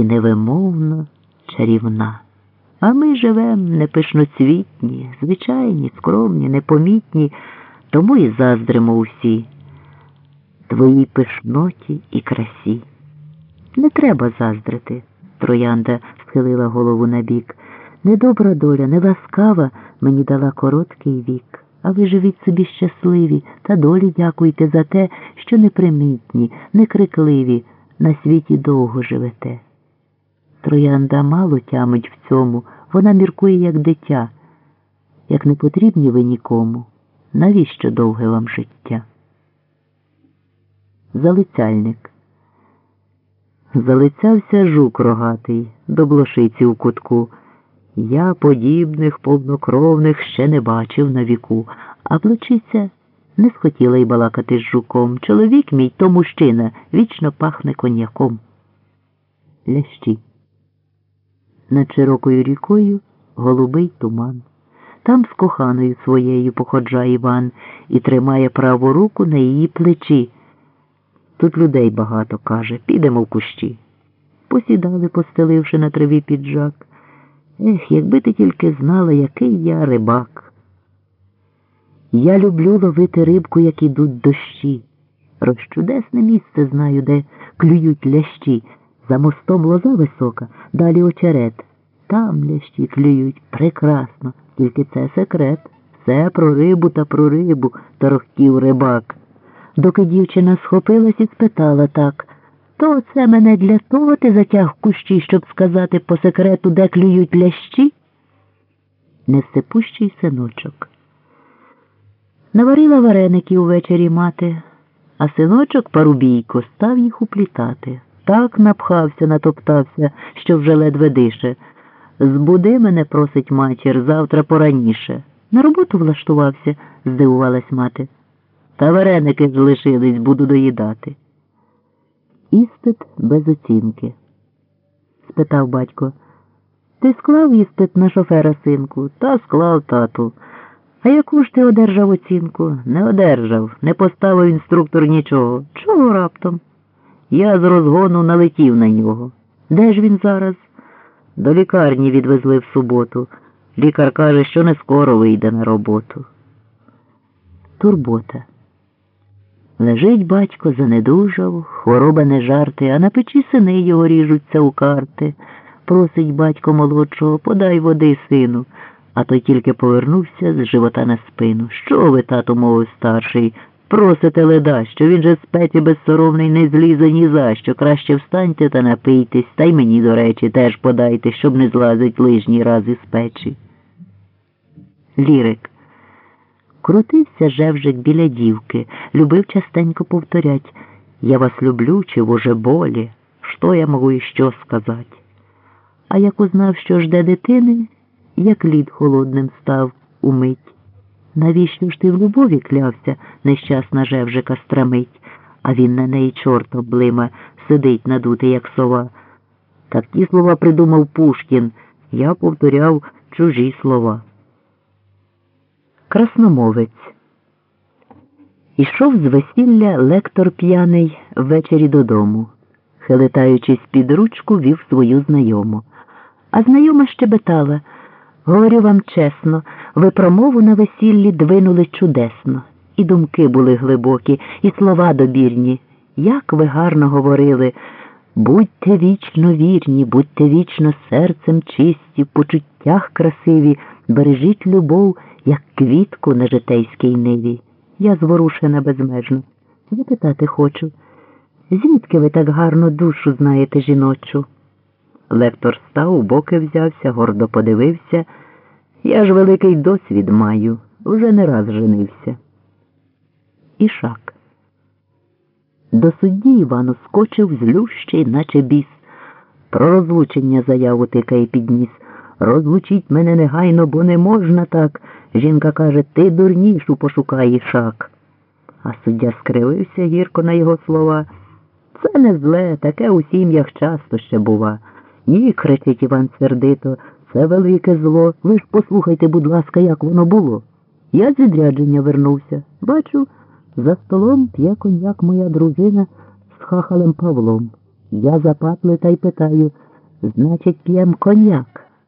і невимовно чарівна. А ми живем непишноцвітні, звичайні, скромні, непомітні, тому і заздримо усі твоїй пишноті і красі. Не треба заздрити, троянда схилила голову набік. Недобра доля, неласкава мені дала короткий вік. А ви живіть собі щасливі та долі дякуйте за те, що непримітні, некрикливі, на світі довго живете. Троянда мало тямить в цьому, вона міркує, як дитя, як не потрібні ви нікому. Навіщо довге вам життя? Залицяльник. Залицявся жук рогатий до блошиці у кутку. Я подібних повнокровних ще не бачив на віку, а плечиця не схотіла й балакати з жуком. Чоловік мій то мужчина вічно пахне коньяком. Лящі. Над широкою рікою голубий туман. Там з коханою своєю походжає Іван і тримає праву руку на її плечі. Тут людей багато, каже, підемо в кущі. Посідали, постеливши на траві піджак. Ех, якби ти тільки знала, який я рибак. Я люблю ловити рибку, як ідуть дощі. Розчудесне місце знаю, де клюють лящі. За мостом лоза висока, далі очерет. Там лящі клюють прекрасно, тільки це секрет. Все про рибу та про рибу, торохтів рибак. Доки дівчина схопилась і спитала так. То це мене для того ти затяг кущі, щоб сказати по секрету, де клюють лящі? Невсипущий синочок. Наварила вареники увечері мати, а синочок парубійко став їх уплітати. Так напхався, натоптався, що вже ледве дише. Збуди мене, просить матір, завтра пораніше. На роботу влаштувався, здивувалась мати. Та вареники залишились, буду доїдати. Іспит без оцінки. спитав батько. Ти склав іспит на шофера синку? Та склав тату. А яку ж ти одержав оцінку? Не одержав, не поставив інструктор нічого. Чого раптом? Я з розгону налетів на нього. Де ж він зараз? До лікарні відвезли в суботу. Лікар каже, що не скоро вийде на роботу. Турбота. Лежить батько, занедужав, хвороба не жарти, а на печі сини його ріжуться у карти. Просить батько молодшого, подай води сину, а той тільки повернувся з живота на спину. Що ви, тату, мовив старший? Просите леда, що він же з петі безсоромний не злізе ні за що. Краще встаньте та напийтесь, та й мені, до речі, теж подайте, щоб не злазить лижній раз із печі. Лірик. Крутився жевжик біля дівки, любив частенько повторять Я вас люблю, чи воже болі, що я можу і що сказати. А як узнав, що жде дитини, як лід холодним став умить. Навіщо ж ти в любові клявся, нещасна жевжика страмить, а він на неї чорт облима, сидить надутий, як сова. Так ті слова придумав Пушкін, я повторяв чужі слова. Красномовець. Ішов з весілля лектор п'яний ввечері додому. Хилитаючись під ручку, вів свою знайому. А знайома щебетала Говорю вам чесно, ви промову на весіллі двинули чудесно. І думки були глибокі, і слова добірні. Як ви гарно говорили. Будьте вічно вірні, будьте вічно серцем чисті, в почуттях красиві, бережіть любов як квітку на житейській ниві. Я зворушена безмежно. Запитати хочу, звідки ви так гарно душу знаєте жіночу? Лектор став, у боки взявся, гордо подивився. Я ж великий досвід маю, вже не раз женився. Ішак. До судді Івану скочив злющий, наче біс. Про розлучення заяву тикає підніс. Розлучіть мене негайно, бо не можна так. Жінка каже, ти дурнішу пошукай ішак. А суддя скривився гірко на його слова. Це не зле, таке у сім'ях часто ще бува. Ні, кричить Іван сердито, це велике зло. Ви ж послухайте, будь ласка, як воно було. Я з відрядження вернувся. Бачу, за столом п'є коньяк моя дружина з хахалем Павлом. Я запатли та й питаю, Значить, п'єм коньяк.